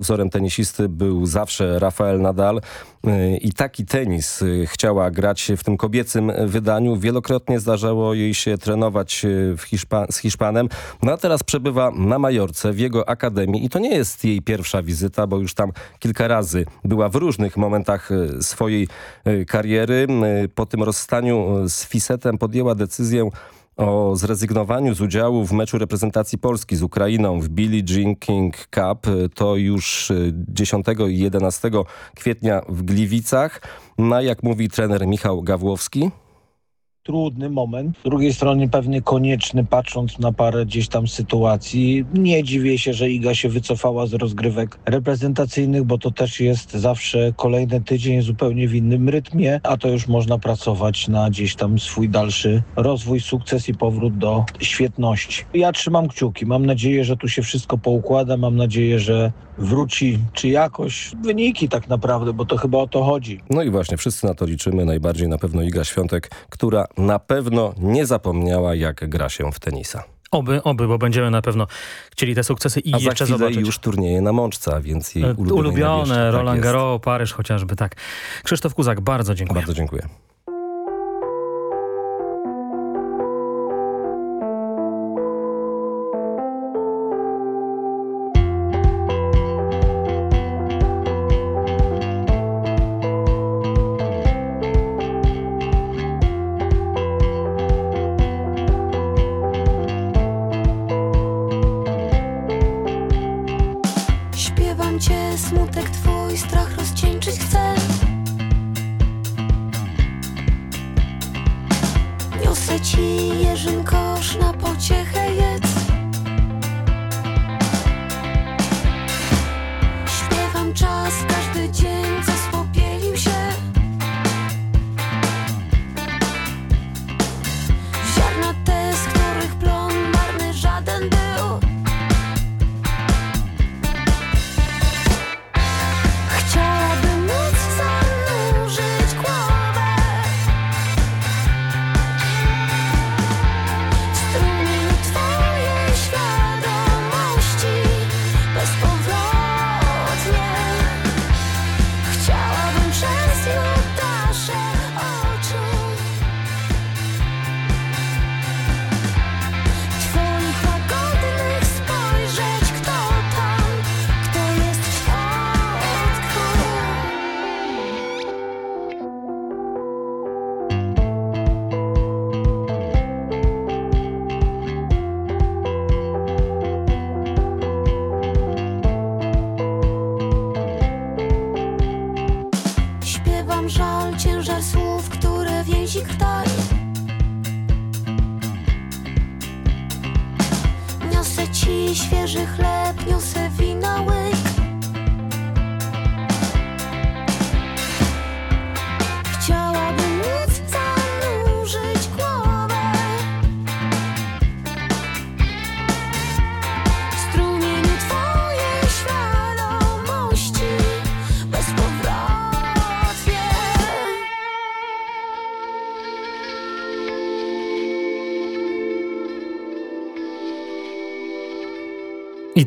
Wzorem tenisisty był zawsze Rafael Nadal y, i taki tenis y, chciała grać w tym kobiecym wydaniu. Wielokrotnie zdarzało jej się trenować Hiszpa z Hiszpanem. No a teraz przebywa na Majorce w jego akademii i to nie jest jej pierwsza wizyta, bo już tam kilka razy była w różnych momentach swojej kariery. Po tym rozstaniu z Fisetem podjęła decyzję o zrezygnowaniu z udziału w meczu reprezentacji Polski z Ukrainą w Billie Jean King Cup. Y, To już y, 10 i 11 kwietnia w Gliwicach. No, a jak mówi trener Michał Gawłowski, trudny moment. Z drugiej strony pewnie konieczny, patrząc na parę gdzieś tam sytuacji. Nie dziwię się, że Iga się wycofała z rozgrywek reprezentacyjnych, bo to też jest zawsze kolejny tydzień zupełnie w innym rytmie, a to już można pracować na gdzieś tam swój dalszy rozwój, sukces i powrót do świetności. Ja trzymam kciuki. Mam nadzieję, że tu się wszystko poukłada. Mam nadzieję, że wróci czy jakoś wyniki tak naprawdę, bo to chyba o to chodzi. No i właśnie, wszyscy na to liczymy. Najbardziej na pewno Iga Świątek, która na pewno nie zapomniała, jak gra się w tenisa. Oby, oby, bo będziemy na pewno chcieli te sukcesy i A za jeszcze chwilę zobaczyć. już turnieje na Mączca, więc jej E, ulubione, Ulubione. Tak Roland jest. Garros, Paryż chociażby, tak. Krzysztof Kuzak, bardzo dziękuję. Bardzo dziękuję.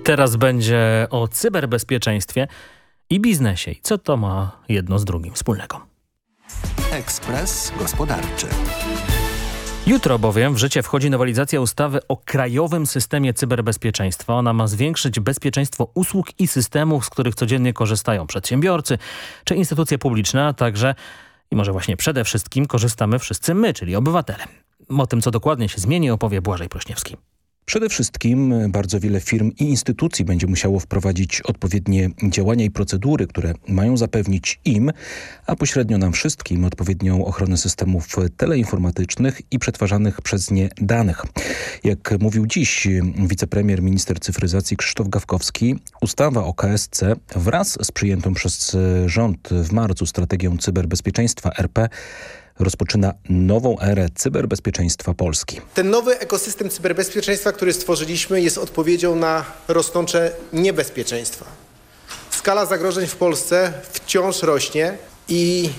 Teraz będzie o cyberbezpieczeństwie i biznesie. I co to ma jedno z drugim wspólnego? Ekspres Gospodarczy. Jutro bowiem w życie wchodzi nowelizacja ustawy o krajowym systemie cyberbezpieczeństwa. Ona ma zwiększyć bezpieczeństwo usług i systemów, z których codziennie korzystają przedsiębiorcy czy instytucje publiczne, a także i może właśnie przede wszystkim korzystamy wszyscy my, czyli obywatele. O tym, co dokładnie się zmieni, opowie Błażej Prośniewski. Przede wszystkim bardzo wiele firm i instytucji będzie musiało wprowadzić odpowiednie działania i procedury, które mają zapewnić im, a pośrednio nam wszystkim odpowiednią ochronę systemów teleinformatycznych i przetwarzanych przez nie danych. Jak mówił dziś wicepremier minister cyfryzacji Krzysztof Gawkowski, ustawa o KSC wraz z przyjętą przez rząd w marcu strategią cyberbezpieczeństwa RP rozpoczyna nową erę cyberbezpieczeństwa Polski. Ten nowy ekosystem cyberbezpieczeństwa, który stworzyliśmy, jest odpowiedzią na rosnące niebezpieczeństwa. Skala zagrożeń w Polsce wciąż rośnie i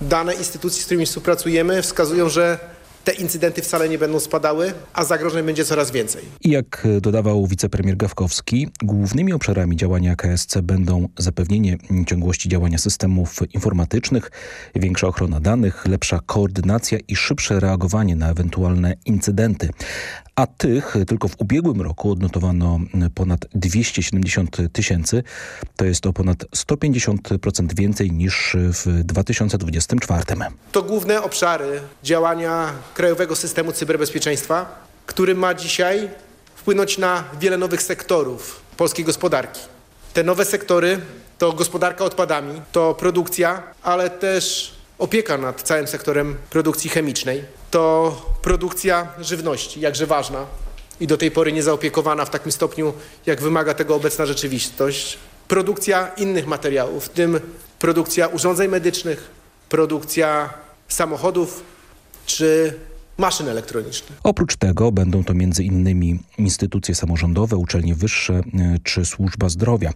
dane instytucji, z którymi współpracujemy, wskazują, że te incydenty wcale nie będą spadały, a zagrożeń będzie coraz więcej. I jak dodawał wicepremier Gawkowski, głównymi obszarami działania KSC będą zapewnienie ciągłości działania systemów informatycznych, większa ochrona danych, lepsza koordynacja i szybsze reagowanie na ewentualne incydenty. A tych tylko w ubiegłym roku odnotowano ponad 270 tysięcy. To jest o ponad 150% więcej niż w 2024. To główne obszary działania Krajowego Systemu Cyberbezpieczeństwa, który ma dzisiaj wpłynąć na wiele nowych sektorów polskiej gospodarki. Te nowe sektory to gospodarka odpadami, to produkcja, ale też opieka nad całym sektorem produkcji chemicznej, to produkcja żywności, jakże ważna i do tej pory nie zaopiekowana w takim stopniu, jak wymaga tego obecna rzeczywistość. Produkcja innych materiałów, w tym produkcja urządzeń medycznych, produkcja samochodów czy maszyn elektronicznych. Oprócz tego będą to innymi instytucje samorządowe, uczelnie wyższe e, czy służba zdrowia.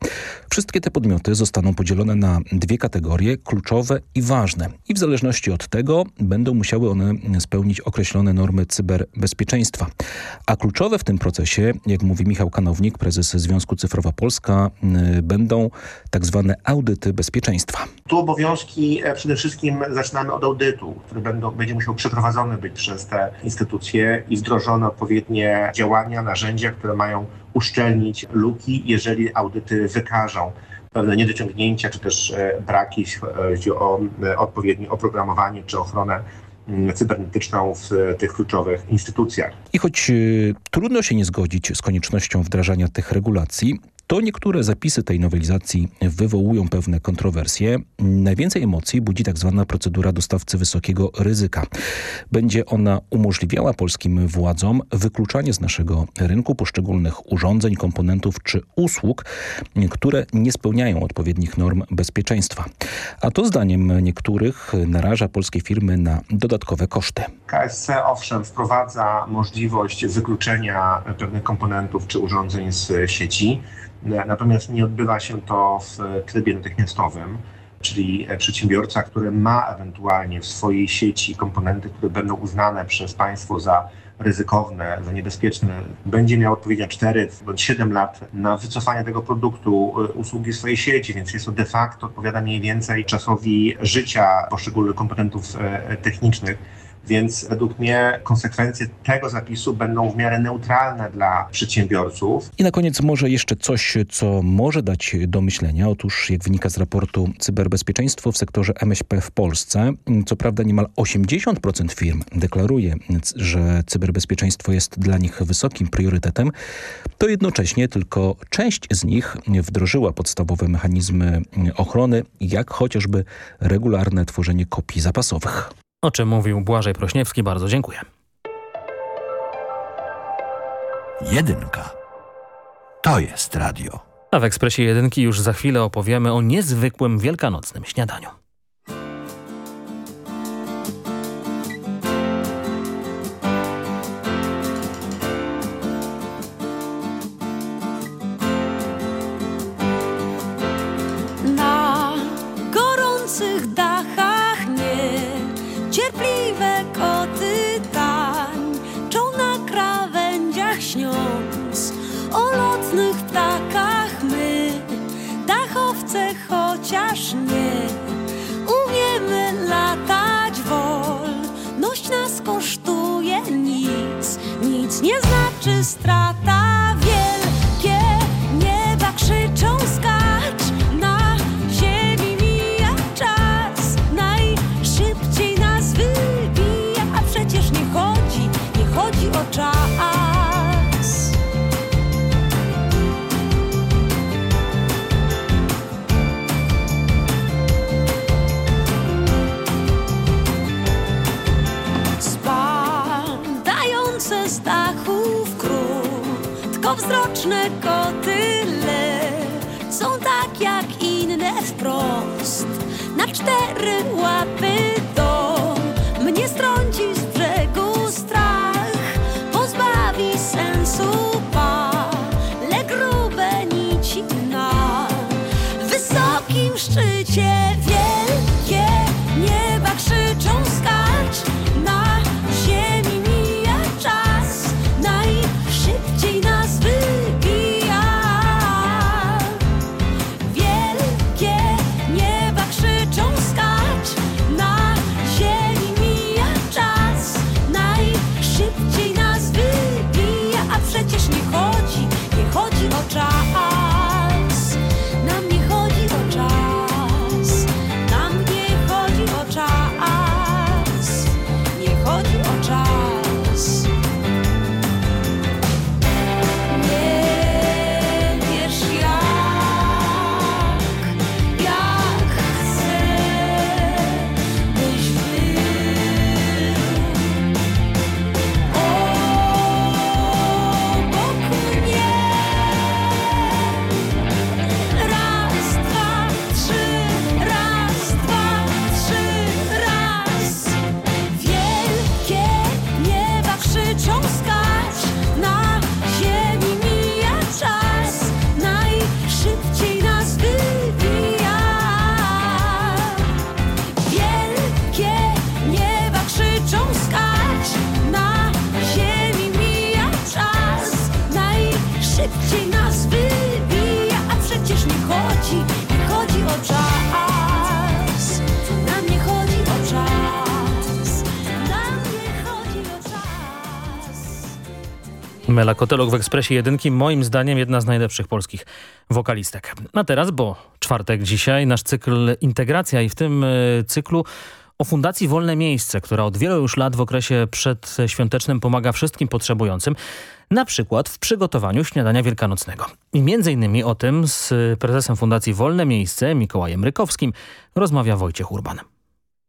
Wszystkie te podmioty zostaną podzielone na dwie kategorie, kluczowe i ważne. I w zależności od tego będą musiały one spełnić określone normy cyberbezpieczeństwa. A kluczowe w tym procesie, jak mówi Michał Kanownik, prezes Związku Cyfrowa Polska, y, będą tak zwane audyty bezpieczeństwa. Tu obowiązki e, przede wszystkim zaczynamy od audytu, który będą, będzie musiał przeprowadzony być przez te instytucje i wdrożone odpowiednie działania, narzędzia, które mają uszczelnić luki, jeżeli audyty wykażą pewne niedociągnięcia czy też e, braki, jeśli chodzi o e, odpowiednie oprogramowanie czy ochronę mm, cybernetyczną w tych kluczowych instytucjach. I choć trudno się nie zgodzić z koniecznością wdrażania tych regulacji, to niektóre zapisy tej nowelizacji wywołują pewne kontrowersje. Najwięcej emocji budzi tak zwana procedura dostawcy wysokiego ryzyka. Będzie ona umożliwiała polskim władzom wykluczanie z naszego rynku poszczególnych urządzeń, komponentów czy usług, które nie spełniają odpowiednich norm bezpieczeństwa. A to zdaniem niektórych naraża polskie firmy na dodatkowe koszty. KSC owszem wprowadza możliwość wykluczenia pewnych komponentów czy urządzeń z sieci, natomiast nie odbywa się to w trybie natychmiastowym. Czyli przedsiębiorca, który ma ewentualnie w swojej sieci komponenty, które będą uznane przez państwo za ryzykowne, za niebezpieczne, będzie miał odpowiednio 4 bądź 7 lat na wycofanie tego produktu, y, usługi swojej sieci, więc jest to de facto odpowiada mniej więcej czasowi życia poszczególnych komponentów e, technicznych. Więc według mnie konsekwencje tego zapisu będą w miarę neutralne dla przedsiębiorców. I na koniec może jeszcze coś, co może dać do myślenia. Otóż jak wynika z raportu Cyberbezpieczeństwo w sektorze MŚP w Polsce, co prawda niemal 80% firm deklaruje, że cyberbezpieczeństwo jest dla nich wysokim priorytetem, to jednocześnie tylko część z nich wdrożyła podstawowe mechanizmy ochrony, jak chociażby regularne tworzenie kopii zapasowych. O czym mówił Błażej Prośniewski, bardzo dziękuję. Jedynka. To jest radio. A w Ekspresie Jedynki już za chwilę opowiemy o niezwykłym wielkanocnym śniadaniu. Mela Kotelok w Ekspresie Jedynki, moim zdaniem jedna z najlepszych polskich wokalistek. A teraz, bo czwartek dzisiaj, nasz cykl Integracja i w tym y, cyklu o Fundacji Wolne Miejsce, która od wielu już lat w okresie przedświątecznym pomaga wszystkim potrzebującym, na przykład w przygotowaniu śniadania wielkanocnego. I między innymi o tym z prezesem Fundacji Wolne Miejsce, Mikołajem Rykowskim, rozmawia Wojciech Urban.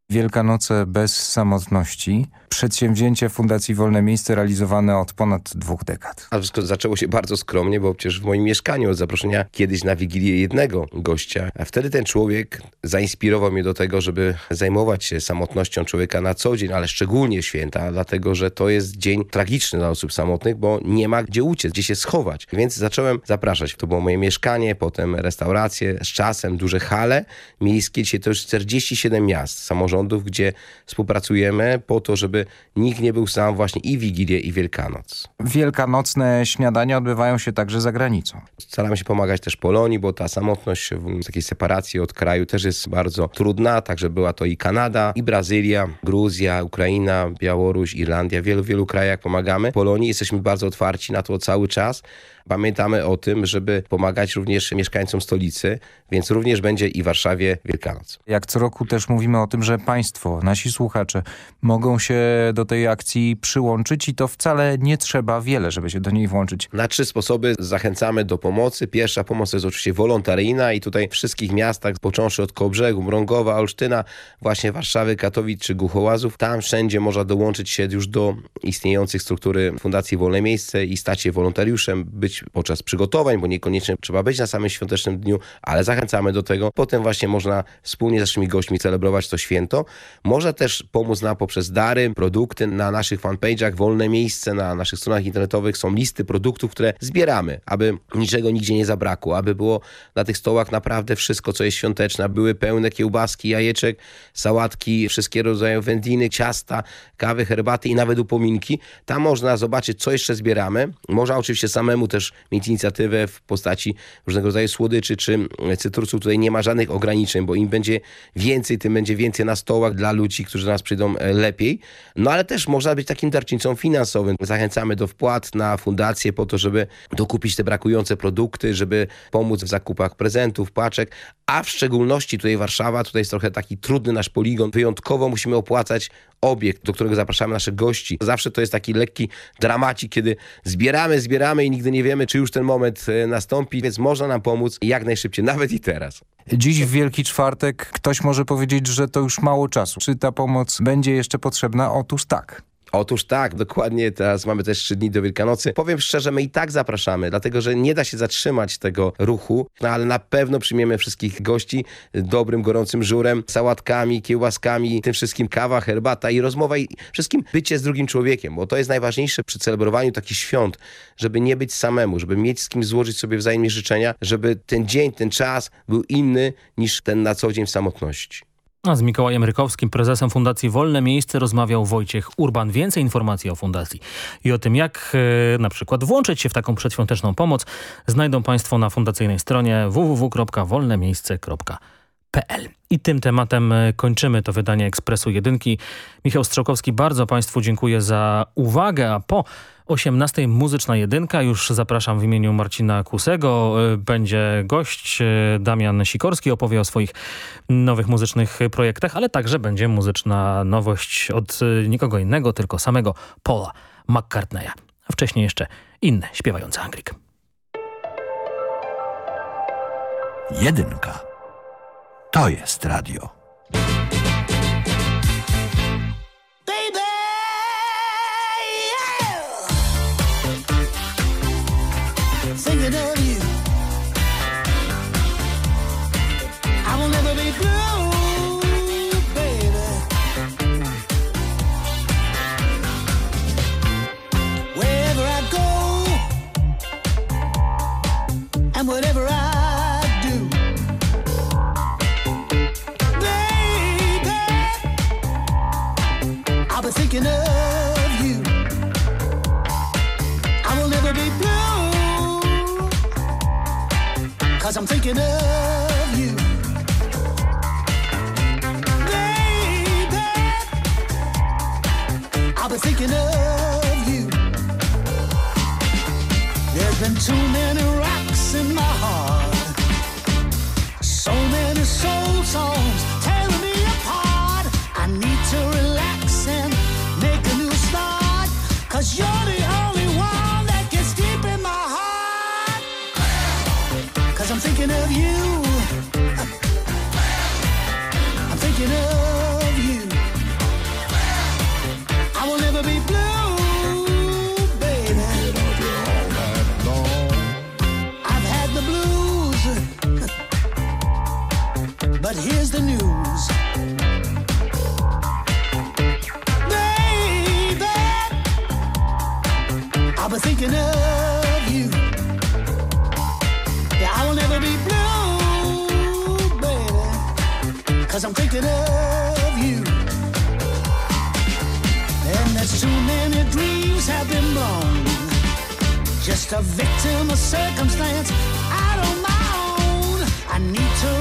Wielkanoce bez samotności. Przedsięwzięcie Fundacji Wolne Miejsce realizowane od ponad dwóch dekad. A wszystko zaczęło się bardzo skromnie, bo przecież w moim mieszkaniu od zaproszenia kiedyś na Wigilię jednego gościa. A wtedy ten człowiek zainspirował mnie do tego, żeby zajmować się samotnością człowieka na co dzień, ale szczególnie święta, dlatego że to jest dzień tragiczny dla osób samotnych, bo nie ma gdzie uciec, gdzie się schować. Więc zacząłem zapraszać. To było moje mieszkanie, potem restauracje, z czasem duże hale miejskie. Dzisiaj to już 47 miast, samorządów, gdzie współpracujemy po to, żeby nikt nie był sam właśnie i Wigilię, i Wielkanoc. Wielkanocne śniadania odbywają się także za granicą. Staramy się pomagać też Polonii, bo ta samotność w takiej separacji od kraju też jest bardzo trudna, także była to i Kanada, i Brazylia, Gruzja, Ukraina, Białoruś, Irlandia, w wielu, wielu krajach pomagamy. Polonii jesteśmy bardzo otwarci na to cały czas. Pamiętamy o tym, żeby pomagać również mieszkańcom stolicy, więc również będzie i w Warszawie Wielkanoc. Jak co roku też mówimy o tym, że państwo, nasi słuchacze mogą się do tej akcji przyłączyć i to wcale nie trzeba wiele, żeby się do niej włączyć. Na trzy sposoby zachęcamy do pomocy. Pierwsza pomoc jest oczywiście wolontaryjna i tutaj w wszystkich miastach, począwszy od Kołbrzegu, Mrągowa, Olsztyna, właśnie Warszawy, Katowic czy Głuchołazów, tam wszędzie można dołączyć się już do istniejących struktury Fundacji Wolne Miejsce i stać się wolontariuszem, być podczas przygotowań, bo niekoniecznie trzeba być na samym świątecznym dniu, ale zachęcamy do tego. Potem właśnie można wspólnie z naszymi gośćmi celebrować to święto. Można też pomóc nam poprzez dary, produkty na naszych fanpage'ach, wolne miejsce na naszych stronach internetowych są listy produktów, które zbieramy, aby niczego nigdzie nie zabrakło, aby było na tych stołach naprawdę wszystko, co jest świąteczne. Były pełne kiełbaski, jajeczek, sałatki, wszystkie rodzaje wędliny, ciasta, kawy, herbaty i nawet upominki. Tam można zobaczyć, co jeszcze zbieramy. Można oczywiście samemu też mieć inicjatywę w postaci różnego rodzaju słodyczy czy cytrusów. Tutaj nie ma żadnych ograniczeń, bo im będzie więcej, tym będzie więcej na stołach dla ludzi, którzy do nas przyjdą e, lepiej. No ale też można być takim darczyńcą finansowym. Zachęcamy do wpłat na fundację po to, żeby dokupić te brakujące produkty, żeby pomóc w zakupach prezentów, paczek, a w szczególności tutaj Warszawa, tutaj jest trochę taki trudny nasz poligon. Wyjątkowo musimy opłacać obiekt, do którego zapraszamy naszych gości. Zawsze to jest taki lekki dramacik, kiedy zbieramy, zbieramy i nigdy nie wiemy, czy już ten moment e, nastąpi, więc można nam pomóc jak najszybciej, nawet i teraz. Dziś w Wielki Czwartek ktoś może powiedzieć, że to już mało czasu. Czy ta pomoc będzie jeszcze potrzebna? Otóż tak. Otóż tak, dokładnie. Teraz mamy też trzy dni do Wielkanocy. Powiem szczerze, my i tak zapraszamy, dlatego że nie da się zatrzymać tego ruchu, no ale na pewno przyjmiemy wszystkich gości dobrym, gorącym żurem, sałatkami, kiełbaskami, tym wszystkim kawa, herbata i rozmowa i wszystkim bycie z drugim człowiekiem, bo to jest najważniejsze przy celebrowaniu takich świąt, żeby nie być samemu, żeby mieć z kim złożyć sobie wzajemnie życzenia, żeby ten dzień, ten czas był inny niż ten na co dzień w samotności. A z Mikołajem Rykowskim, prezesem Fundacji Wolne Miejsce rozmawiał Wojciech Urban. Więcej informacji o fundacji i o tym, jak e, na przykład włączyć się w taką przedświąteczną pomoc, znajdą Państwo na fundacyjnej stronie www.wolnemiejsce.pl. I tym tematem e, kończymy to wydanie Ekspresu Jedynki. Michał Strzałkowski, bardzo Państwu dziękuję za uwagę, a po 18 muzyczna jedynka. Już zapraszam w imieniu Marcina Kusego. E, Będzie gość e, Damian Sikorski, opowie o swoich nowych muzycznych projektach, ale także będzie muzyczna nowość od nikogo innego, tylko samego Paula McCartneya. A wcześniej jeszcze inny śpiewający Anglik. Jedynka. To jest radio. And too many dreams have been blown. Just a victim of circumstance out on my own. I need to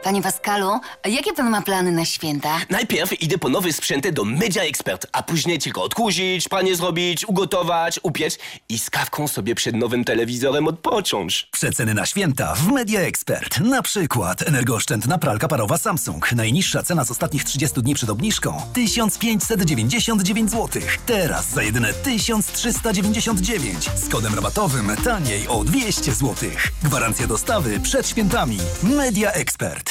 Panie Pascalu, a jakie pan ma plany na święta? Najpierw idę po nowe sprzęty do Media Expert, a później tylko odkurzyć, pranie zrobić, ugotować, upiec i z kawką sobie przed nowym telewizorem odpocząć. Przeceny na święta w Media Expert. Na przykład energooszczędna pralka parowa Samsung. Najniższa cena z ostatnich 30 dni przed obniżką 1599 zł. Teraz za jedyne 1399. Z kodem rabatowym taniej o 200 zł. Gwarancja dostawy przed świętami. Media Expert.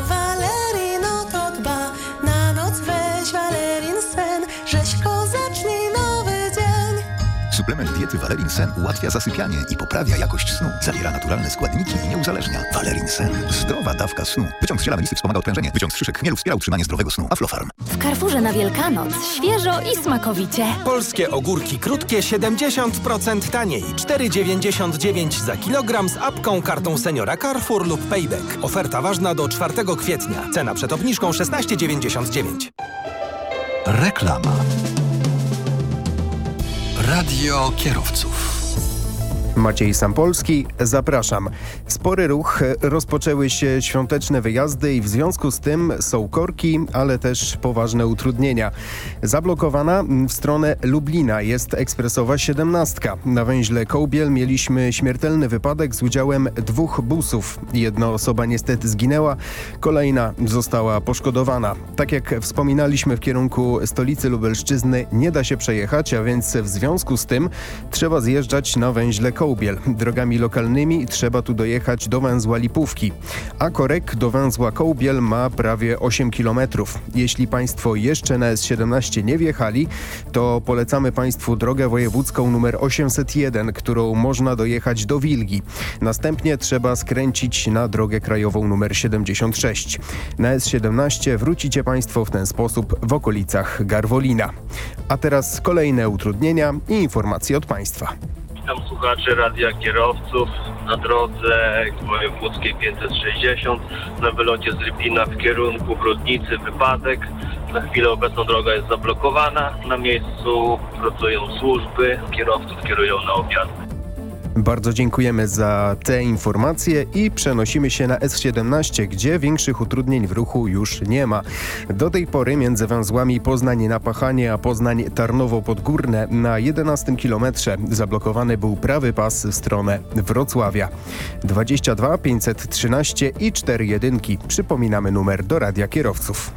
Suplement diety Valerin Sen ułatwia zasypianie i poprawia jakość snu. Zawiera naturalne składniki i nie uzależnia. Valerin Sen. Zdrowa dawka snu. Wyciąg z ziela melisy wspomaga odprężenie. Wyciąg z szyszek chmielu wspiera utrzymanie zdrowego snu. Aflofarm. W Carrefourze na Wielkanoc świeżo i smakowicie. Polskie ogórki krótkie 70% taniej. 4,99 za kilogram z apką, kartą seniora Carrefour lub Payback. Oferta ważna do 4 kwietnia. Cena przed obniżką 16,99. Reklama. Radio kierowców. Maciej Sampolski, zapraszam. Spory ruch, rozpoczęły się świąteczne wyjazdy i w związku z tym są korki, ale też poważne utrudnienia. Zablokowana w stronę Lublina jest ekspresowa 17. Na węźle Kołbiel mieliśmy śmiertelny wypadek z udziałem dwóch busów. Jedna osoba niestety zginęła, kolejna została poszkodowana. Tak jak wspominaliśmy w kierunku stolicy Lubelszczyzny nie da się przejechać, a więc w związku z tym trzeba zjeżdżać na węźle Kołbiel. Drogami lokalnymi trzeba tu dojechać do węzła Lipówki, a korek do węzła Kołbiel ma prawie 8 km. Jeśli Państwo jeszcze na S17 nie wjechali, to polecamy Państwu drogę wojewódzką numer 801, którą można dojechać do Wilgi. Następnie trzeba skręcić na drogę krajową numer 76. Na S17 wrócicie Państwo w ten sposób w okolicach Garwolina. A teraz kolejne utrudnienia i informacje od Państwa. Witam słuchaczy Radia Kierowców na drodze wojewódzkiej 560 na wylocie z Rybina w kierunku Brodnicy wypadek. Na chwilę obecną droga jest zablokowana. Na miejscu pracują służby, kierowców kierują na obiad. Bardzo dziękujemy za te informacje i przenosimy się na S17, gdzie większych utrudnień w ruchu już nie ma. Do tej pory między węzłami Poznań Napachanie a Poznań Tarnowo Podgórne na 11 kilometrze zablokowany był prawy pas w stronę Wrocławia. 22 513 i 4 jedynki. Przypominamy numer do Radia Kierowców.